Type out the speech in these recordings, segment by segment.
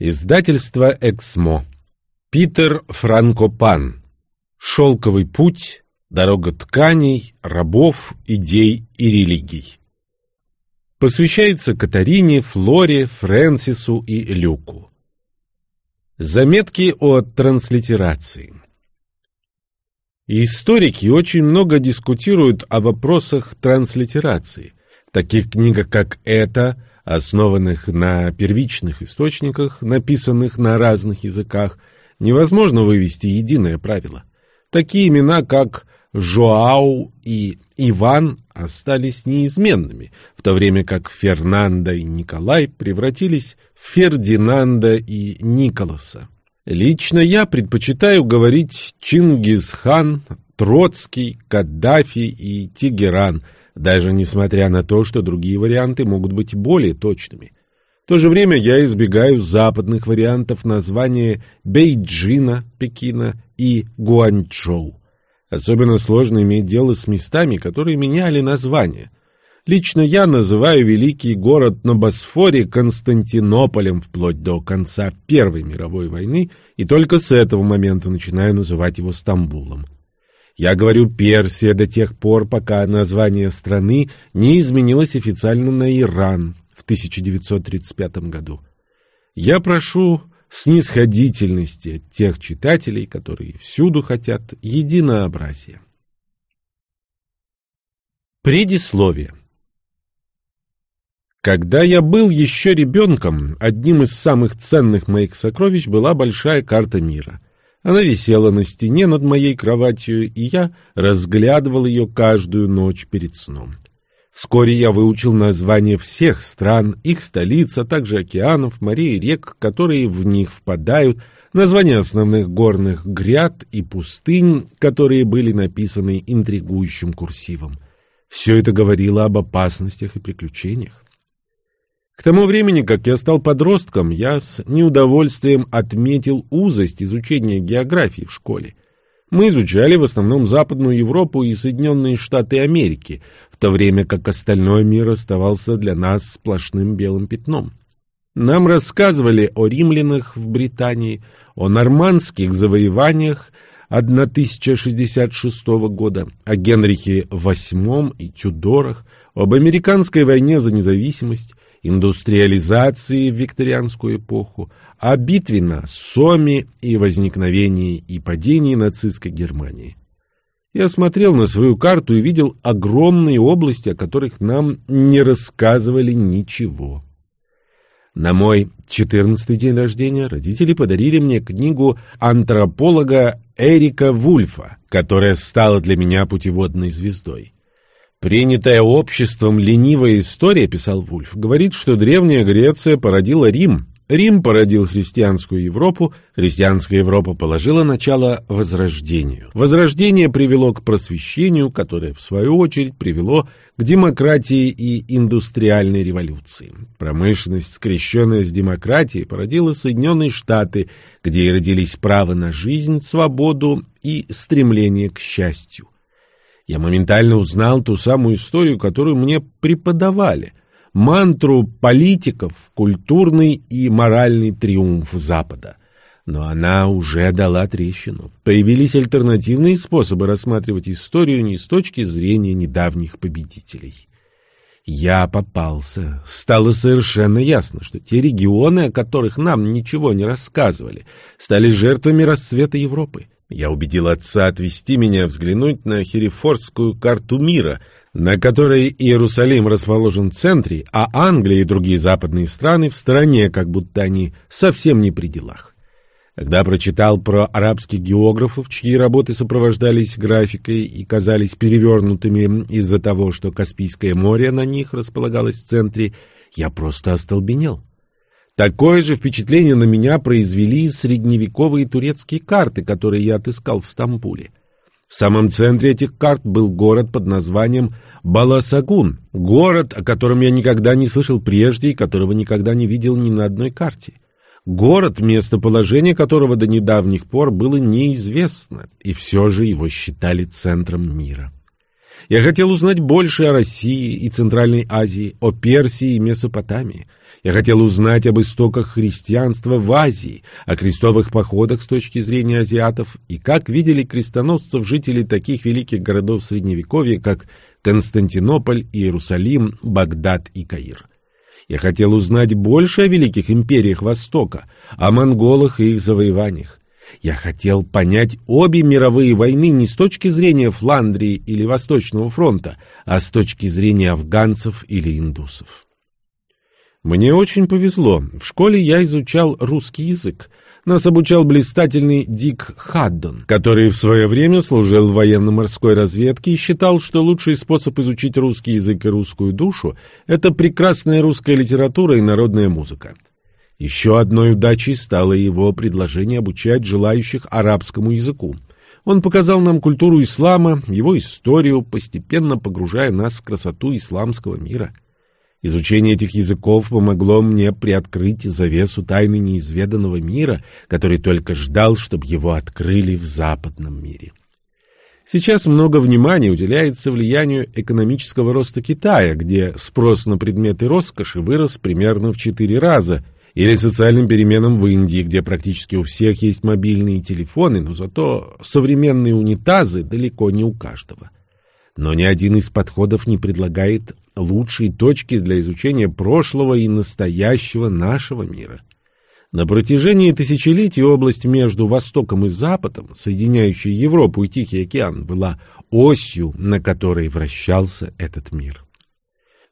Издательство «Эксмо». Питер Франкопан. «Шелковый путь. Дорога тканей, рабов, идей и религий». Посвящается Катарине, Флоре, Фрэнсису и Люку. Заметки о транслитерации. Историки очень много дискутируют о вопросах транслитерации. В таких книгах, как эта, основанных на первичных источниках, написанных на разных языках, невозможно вывести единое правило. Такие имена, как Жоау и Иван, остались неизменными, в то время как Фернандо и Николай превратились в Фердинанда и Николаса. Лично я предпочитаю говорить Чингисхан, Троцкий, Каддафи и Тегеран – даже несмотря на то, что другие варианты могут быть более точными. В то же время я избегаю западных вариантов названия Бейджина, Пекина и Гуанчжоу. Особенно сложно иметь дело с местами, которые меняли название. Лично я называю великий город на Босфоре Константинополем вплоть до конца Первой мировой войны и только с этого момента начинаю называть его Стамбулом. Я говорю Персия до тех пор, пока название страны не изменилось официально на Иран в 1935 году. Я прошу снисходительности от тех читателей, которые всюду хотят единообразия. Предисловие Когда я был еще ребенком, одним из самых ценных моих сокровищ была большая карта мира — она висела на стене над моей кроватью, и я разглядывал ее каждую ночь перед сном. Вскоре я выучил названия всех стран, их столиц, а также океанов, морей и рек, которые в них впадают, названия основных горных гряд и пустынь, которые были написаны интригующим курсивом. Все это говорило об опасностях и приключениях. К тому времени, как я стал подростком, я с неудовольствием отметил узость изучения географии в школе. Мы изучали в основном Западную Европу и Соединенные Штаты Америки, в то время как остальной мир оставался для нас сплошным белым пятном. Нам рассказывали о римлянах в Британии, о нормандских завоеваниях 1066 года, о Генрихе VIII и Тюдорах, об американской войне за независимость, индустриализации в викторианскую эпоху, о битве на Соме и возникновении и падении нацистской Германии. Я смотрел на свою карту и видел огромные области, о которых нам не рассказывали ничего. На мой четырнадцатый день рождения родители подарили мне книгу антрополога Эрика Вульфа, которая стала для меня путеводной звездой. Принятая обществом ленивая история, писал Вульф, говорит, что древняя Греция породила Рим. Рим породил христианскую Европу, христианская Европа положила начало возрождению. Возрождение привело к просвещению, которое, в свою очередь, привело к демократии и индустриальной революции. Промышленность, скрещенная с демократией, породила Соединенные Штаты, где и родились право на жизнь, свободу и стремление к счастью. Я моментально узнал ту самую историю, которую мне преподавали. Мантру политиков, культурный и моральный триумф Запада. Но она уже дала трещину. Появились альтернативные способы рассматривать историю не с точки зрения недавних победителей. Я попался. Стало совершенно ясно, что те регионы, о которых нам ничего не рассказывали, стали жертвами расцвета Европы. Я убедил отца отвести меня взглянуть на херефордскую карту мира, на которой Иерусалим расположен в центре, а Англия и другие западные страны в стороне, как будто они совсем не при делах. Когда прочитал про арабских географов, чьи работы сопровождались графикой и казались перевернутыми из-за того, что Каспийское море на них располагалось в центре, я просто остолбенел. Такое же впечатление на меня произвели средневековые турецкие карты, которые я отыскал в Стамбуле. В самом центре этих карт был город под названием Баласагун, город, о котором я никогда не слышал прежде и которого никогда не видел ни на одной карте. Город, местоположение которого до недавних пор было неизвестно, и все же его считали центром мира. Я хотел узнать больше о России и Центральной Азии, о Персии и Месопотамии. Я хотел узнать об истоках христианства в Азии, о крестовых походах с точки зрения азиатов и как видели крестоносцев жители таких великих городов Средневековья, как Константинополь, Иерусалим, Багдад и Каир. Я хотел узнать больше о великих империях Востока, о монголах и их завоеваниях. Я хотел понять обе мировые войны не с точки зрения Фландрии или Восточного фронта, а с точки зрения афганцев или индусов. Мне очень повезло. В школе я изучал русский язык. Нас обучал блистательный Дик Хаддон, который в свое время служил в военно-морской разведке и считал, что лучший способ изучить русский язык и русскую душу – это прекрасная русская литература и народная музыка. Еще одной удачей стало его предложение обучать желающих арабскому языку. Он показал нам культуру ислама, его историю, постепенно погружая нас в красоту исламского мира. Изучение этих языков помогло мне приоткрыть завесу тайны неизведанного мира, который только ждал, чтобы его открыли в западном мире. Сейчас много внимания уделяется влиянию экономического роста Китая, где спрос на предметы роскоши вырос примерно в четыре раза – или социальным переменам в Индии, где практически у всех есть мобильные телефоны, но зато современные унитазы далеко не у каждого. Но ни один из подходов не предлагает лучшие точки для изучения прошлого и настоящего нашего мира. На протяжении тысячелетий область между Востоком и Западом, соединяющая Европу и Тихий океан, была осью, на которой вращался этот мир.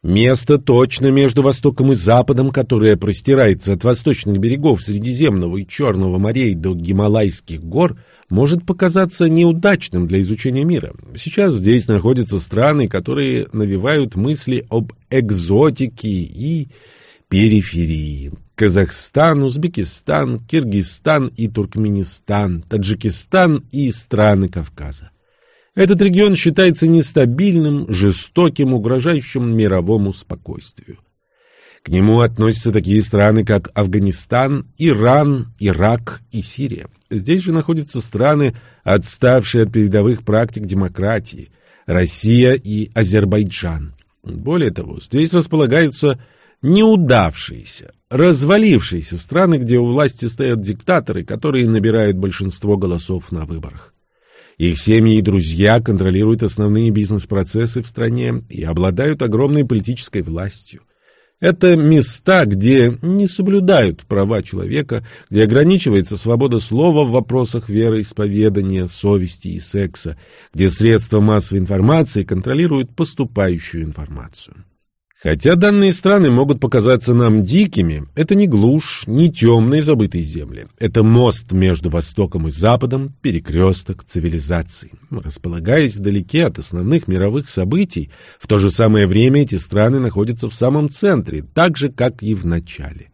Место точно между Востоком и Западом, которое простирается от восточных берегов Средиземного и Черного морей до Гималайских гор, может показаться неудачным для изучения мира. Сейчас здесь находятся страны, которые навевают мысли об экзотике и периферии. Казахстан, Узбекистан, Киргизстан и Туркменистан, Таджикистан и страны Кавказа. Этот регион считается нестабильным, жестоким, угрожающим мировому спокойствию. К нему относятся такие страны, как Афганистан, Иран, Ирак и Сирия. Здесь же находятся страны, отставшие от передовых практик демократии, Россия и Азербайджан. Более того, здесь располагаются неудавшиеся, развалившиеся страны, где у власти стоят диктаторы, которые набирают большинство голосов на выборах. Их семьи и друзья контролируют основные бизнес-процессы в стране и обладают огромной политической властью. Это места, где не соблюдают права человека, где ограничивается свобода слова в вопросах вероисповедания, совести и секса, где средства массовой информации контролируют поступающую информацию. Хотя данные страны могут показаться нам дикими, это не глушь, не темные забытые земли. Это мост между Востоком и Западом, перекресток цивилизаций. Располагаясь вдалеке от основных мировых событий, в то же самое время эти страны находятся в самом центре, так же, как и в начале.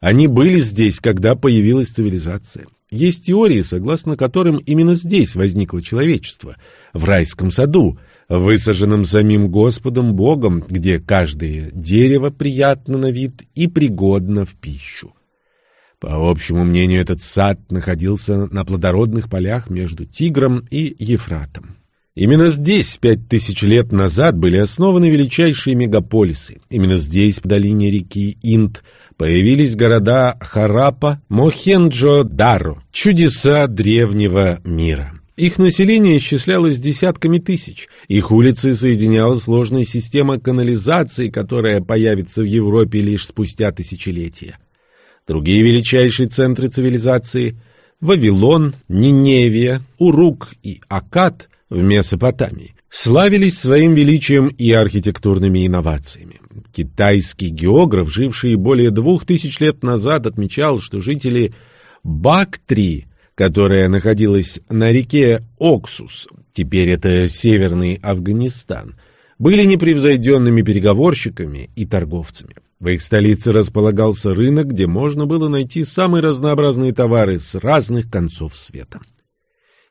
Они были здесь, когда появилась цивилизация. Есть теории, согласно которым именно здесь возникло человечество, в райском саду, высаженном самим Господом Богом, где каждое дерево приятно на вид и пригодно в пищу. По общему мнению, этот сад находился на плодородных полях между Тигром и Ефратом. Именно здесь пять тысяч лет назад были основаны величайшие мегаполисы. Именно здесь, в долине реки Инд, появились города Харапа, Мохенджо-Даро, чудеса древнего мира. Их население исчислялось десятками тысяч. Их улицы соединяла сложная система канализации, которая появится в Европе лишь спустя тысячелетия. Другие величайшие центры цивилизации – Вавилон, Ниневия, Урук и Акад в Месопотамии – славились своим величием и архитектурными инновациями. Китайский географ, живший более двух тысяч лет назад, отмечал, что жители Бактрии – которая находилась на реке Оксус, теперь это северный Афганистан, были непревзойденными переговорщиками и торговцами. В их столице располагался рынок, где можно было найти самые разнообразные товары с разных концов света.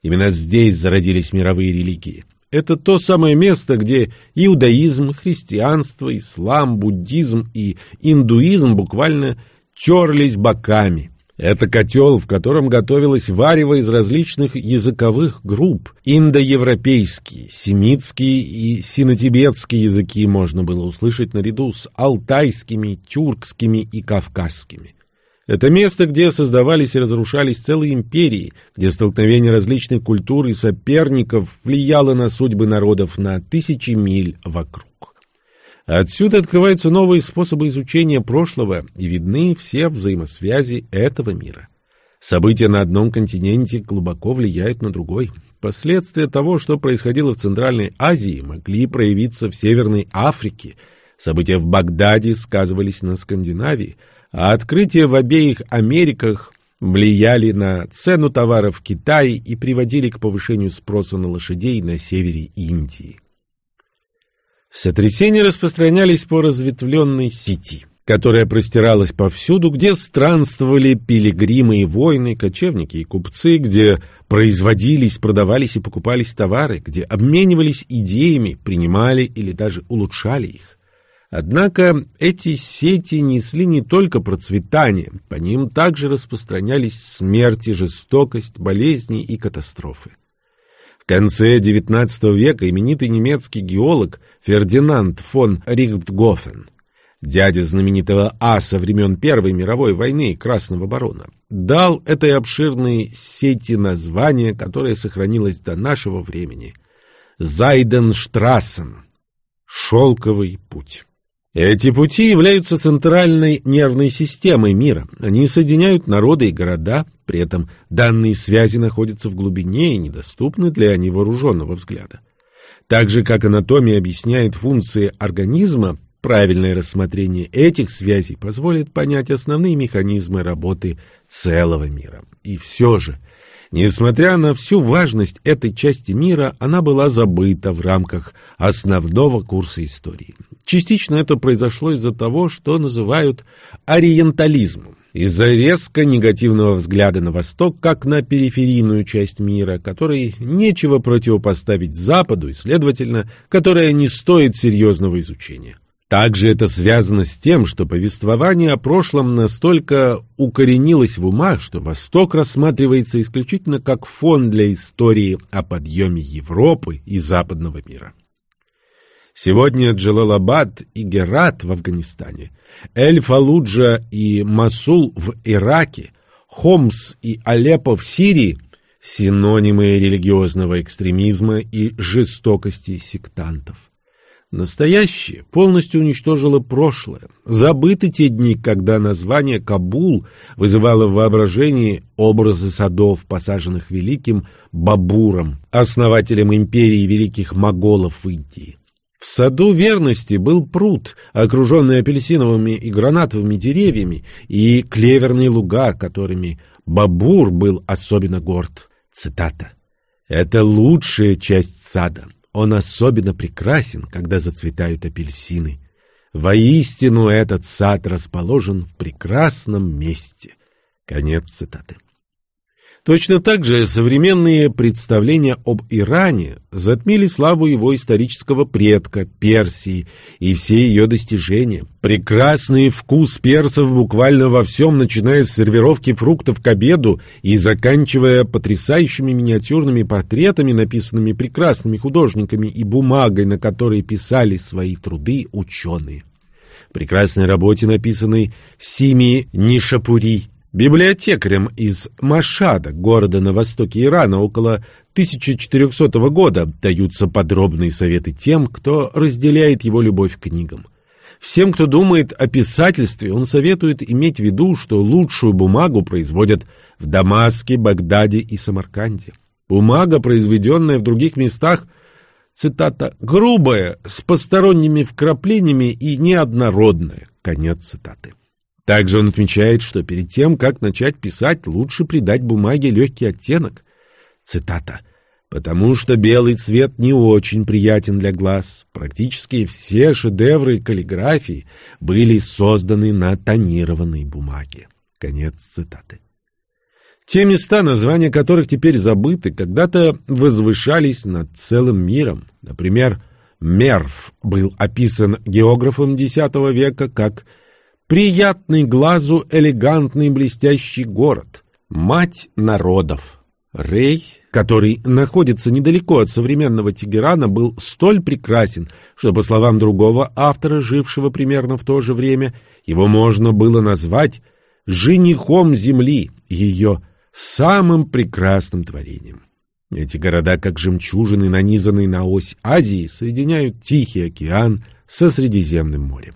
Именно здесь зародились мировые религии. Это то самое место, где иудаизм, христианство, ислам, буддизм и индуизм буквально терлись боками – Это котел, в котором готовилось варево из различных языковых групп. Индоевропейские, семитские и синотибетские языки можно было услышать наряду с алтайскими, тюркскими и кавказскими. Это место, где создавались и разрушались целые империи, где столкновение различных культур и соперников влияло на судьбы народов на тысячи миль вокруг. Отсюда открываются новые способы изучения прошлого и видны все взаимосвязи этого мира. События на одном континенте глубоко влияют на другой. Последствия того, что происходило в Центральной Азии, могли проявиться в Северной Африке. События в Багдаде сказывались на Скандинавии, а открытия в обеих Америках влияли на цену товаров в Китае и приводили к повышению спроса на лошадей на севере Индии. Сотрясения распространялись по разветвленной сети, которая простиралась повсюду, где странствовали пилигримы и воины, кочевники и купцы, где производились, продавались и покупались товары, где обменивались идеями, принимали или даже улучшали их. Однако эти сети несли не только процветание, по ним также распространялись смерти, жестокость, болезни и катастрофы. В конце XIX века именитый немецкий геолог Фердинанд фон Рихтгофен, дядя знаменитого аса времен Первой мировой войны Красного барона, дал этой обширной сети название, которое сохранилось до нашего времени – Зайденштрассен – «Шелковый путь». Эти пути являются центральной нервной системой мира. Они соединяют народы и города, при этом данные связи находятся в глубине и недоступны для невооруженного взгляда. Так же, как анатомия объясняет функции организма, правильное рассмотрение этих связей позволит понять основные механизмы работы целого мира. И все же – Несмотря на всю важность этой части мира, она была забыта в рамках основного курса истории. Частично это произошло из-за того, что называют ориентализмом, из-за резко негативного взгляда на Восток как на периферийную часть мира, которой нечего противопоставить Западу и, следовательно, которая не стоит серьезного изучения. Также это связано с тем, что повествование о прошлом настолько укоренилось в умах, что Восток рассматривается исключительно как фон для истории о подъеме Европы и западного мира. Сегодня Джалалабад и Герат в Афганистане, Эль-Фалуджа и Масул в Ираке, Хомс и Алеппо в Сирии – синонимы религиозного экстремизма и жестокости сектантов. Настоящее полностью уничтожило прошлое. Забыты те дни, когда название Кабул вызывало в воображении образы садов, посаженных великим Бабуром, основателем империи великих моголов в Индии. В саду верности был пруд, окруженный апельсиновыми и гранатовыми деревьями, и клеверные луга, которыми Бабур был особенно горд. Цитата. «Это лучшая часть сада». Он особенно прекрасен, когда зацветают апельсины. Воистину этот сад расположен в прекрасном месте. Конец цитаты. Точно так же современные представления об Иране затмили славу его исторического предка, Персии, и все ее достижения. Прекрасный вкус персов буквально во всем, начиная с сервировки фруктов к обеду и заканчивая потрясающими миниатюрными портретами, написанными прекрасными художниками и бумагой, на которой писали свои труды ученые. Прекрасной работе, написанной Сими Нишапури, Библиотекарям из Машада, города на востоке Ирана, около 1400 года даются подробные советы тем, кто разделяет его любовь к книгам. Всем, кто думает о писательстве, он советует иметь в виду, что лучшую бумагу производят в Дамаске, Багдаде и Самарканде. Бумага, произведенная в других местах, цитата, «грубая, с посторонними вкраплениями и неоднородная». Конец цитаты. Также он отмечает, что перед тем, как начать писать, лучше придать бумаге легкий оттенок. Цитата. «Потому что белый цвет не очень приятен для глаз. Практически все шедевры каллиграфии были созданы на тонированной бумаге». Конец цитаты. Те места, названия которых теперь забыты, когда-то возвышались над целым миром. Например, Мерв был описан географом X века как приятный глазу элегантный блестящий город, мать народов. Рей, который находится недалеко от современного Тегерана, был столь прекрасен, что, по словам другого автора, жившего примерно в то же время, его можно было назвать «женихом земли», ее самым прекрасным творением. Эти города, как жемчужины, нанизанные на ось Азии, соединяют Тихий океан со Средиземным морем.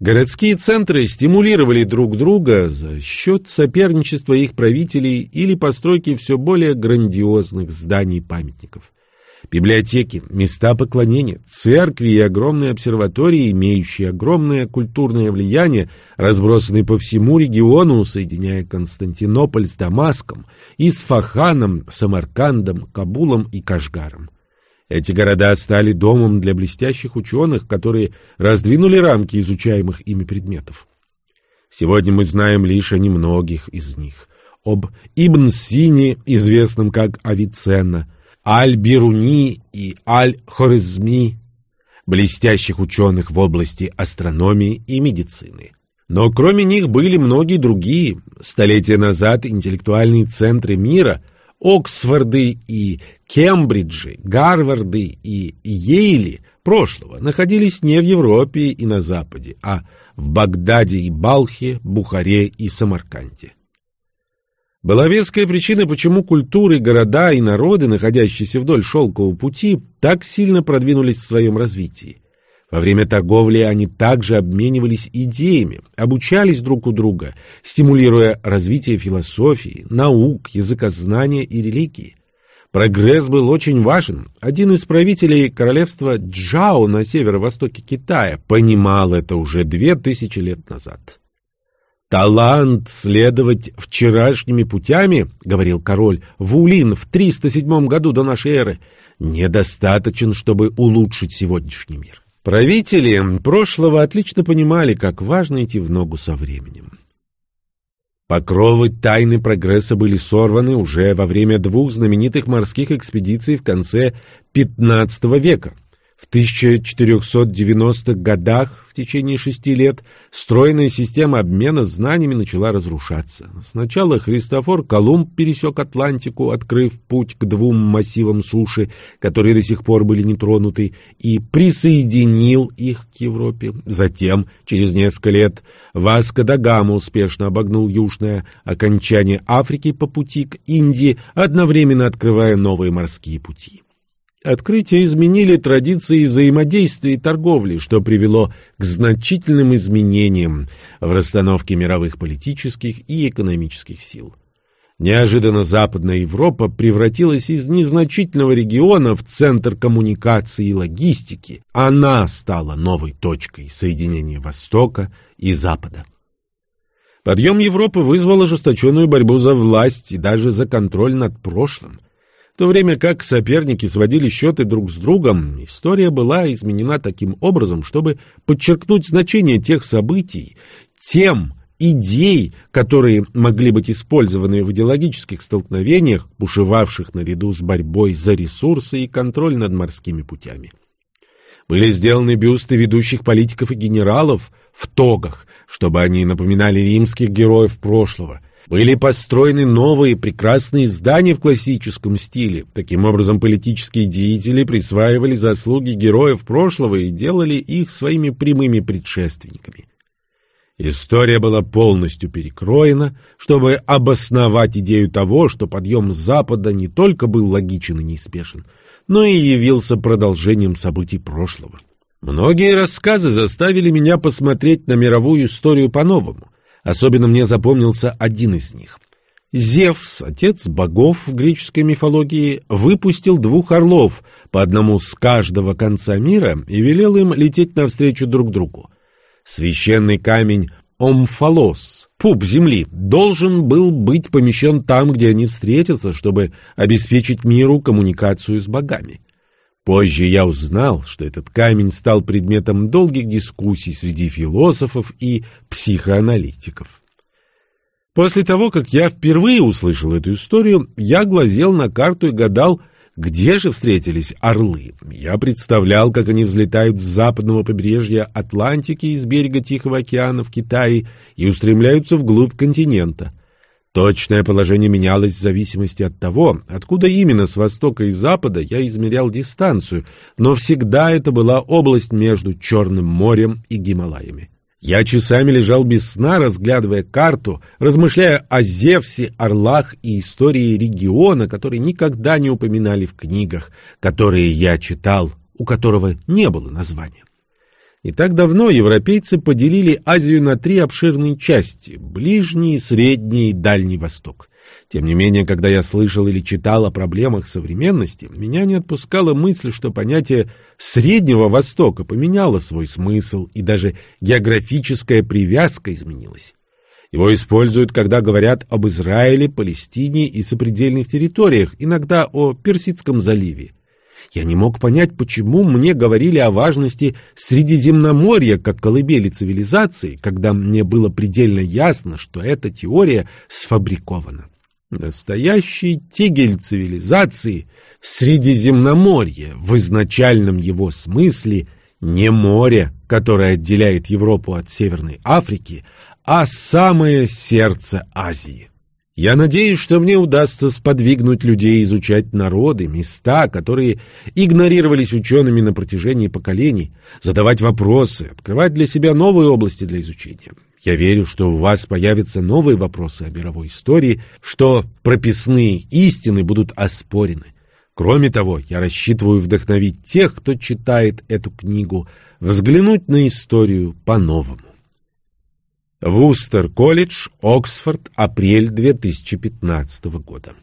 Городские центры стимулировали друг друга за счет соперничества их правителей или постройки все более грандиозных зданий-памятников. Библиотеки, места поклонения, церкви и огромные обсерватории, имеющие огромное культурное влияние, разбросаны по всему региону, соединяя Константинополь с Дамаском, Исфаханом, Самаркандом, Кабулом и Кашгаром. Эти города стали домом для блестящих ученых, которые раздвинули рамки изучаемых ими предметов. Сегодня мы знаем лишь о немногих из них. Об Ибн Сине, известном как Авиценна, Аль-Бируни и Аль-Хорезми, блестящих ученых в области астрономии и медицины. Но кроме них были многие другие. Столетия назад интеллектуальные центры мира – Оксфорды и Кембриджи, Гарварды и Йейли прошлого находились не в Европе и на Западе, а в Багдаде и Балхе, Бухаре и Самарканде. Была веская причина, почему культуры, города и народы, находящиеся вдоль шелкового пути, так сильно продвинулись в своем развитии. Во время торговли они также обменивались идеями, обучались друг у друга, стимулируя развитие философии, наук, языкознания и религии. Прогресс был очень важен. Один из правителей королевства Джао на северо-востоке Китая понимал это уже две тысячи лет назад. «Талант следовать вчерашними путями, — говорил король Вулин в 307 году до нашей эры, — недостаточен, чтобы улучшить сегодняшний мир. Правители прошлого отлично понимали, как важно идти в ногу со временем. Покровы тайны прогресса были сорваны уже во время двух знаменитых морских экспедиций в конце XV века – в 1490-х годах, в течение шести лет, стройная система обмена знаниями начала разрушаться. Сначала Христофор Колумб пересек Атлантику, открыв путь к двум массивам суши, которые до сих пор были нетронуты, и присоединил их к Европе. Затем, через несколько лет, Васко да Гама успешно обогнул южное окончание Африки по пути к Индии, одновременно открывая новые морские пути. Открытия изменили традиции взаимодействия и торговли, что привело к значительным изменениям в расстановке мировых политических и экономических сил. Неожиданно Западная Европа превратилась из незначительного региона в центр коммуникации и логистики. Она стала новой точкой соединения Востока и Запада. Подъем Европы вызвал ожесточенную борьбу за власть и даже за контроль над прошлым – в то время как соперники сводили счеты друг с другом, история была изменена таким образом, чтобы подчеркнуть значение тех событий, тем идей, которые могли быть использованы в идеологических столкновениях, бушевавших наряду с борьбой за ресурсы и контроль над морскими путями. Были сделаны бюсты ведущих политиков и генералов в тогах, чтобы они напоминали римских героев прошлого, были построены новые прекрасные здания в классическом стиле. Таким образом, политические деятели присваивали заслуги героев прошлого и делали их своими прямыми предшественниками. История была полностью перекроена, чтобы обосновать идею того, что подъем Запада не только был логичен и неспешен, но и явился продолжением событий прошлого. Многие рассказы заставили меня посмотреть на мировую историю по-новому. Особенно мне запомнился один из них. Зевс, отец богов в греческой мифологии, выпустил двух орлов, по одному с каждого конца мира, и велел им лететь навстречу друг другу. Священный камень Омфалос, пуп земли, должен был быть помещен там, где они встретятся, чтобы обеспечить миру коммуникацию с богами. Позже я узнал, что этот камень стал предметом долгих дискуссий среди философов и психоаналитиков. После того, как я впервые услышал эту историю, я глазел на карту и гадал, Где же встретились орлы? Я представлял, как они взлетают с западного побережья Атлантики из берега Тихого океана в Китае и устремляются вглубь континента. Точное положение менялось в зависимости от того, откуда именно с востока и запада я измерял дистанцию, но всегда это была область между Черным морем и Гималаями. Я часами лежал без сна, разглядывая карту, размышляя о Зевсе, орлах и истории региона, которые никогда не упоминали в книгах, которые я читал, у которого не было названия. Не так давно европейцы поделили Азию на три обширные части – Ближний, Средний и Дальний Восток. Тем не менее, когда я слышал или читал о проблемах современности, меня не отпускала мысль, что понятие Среднего Востока поменяло свой смысл, и даже географическая привязка изменилась. Его используют, когда говорят об Израиле, Палестине и сопредельных территориях, иногда о Персидском заливе. Я не мог понять, почему мне говорили о важности Средиземноморья как колыбели цивилизации, когда мне было предельно ясно, что эта теория сфабрикована. Настоящий тигель цивилизации — Средиземноморье, в изначальном его смысле не море, которое отделяет Европу от Северной Африки, а самое сердце Азии. Я надеюсь, что мне удастся сподвигнуть людей изучать народы, места, которые игнорировались учеными на протяжении поколений, задавать вопросы, открывать для себя новые области для изучения. Я верю, что у вас появятся новые вопросы о мировой истории, что прописные истины будут оспорены. Кроме того, я рассчитываю вдохновить тех, кто читает эту книгу, взглянуть на историю по-новому. Вустер колледж, Оксфорд, апрель 2015 года.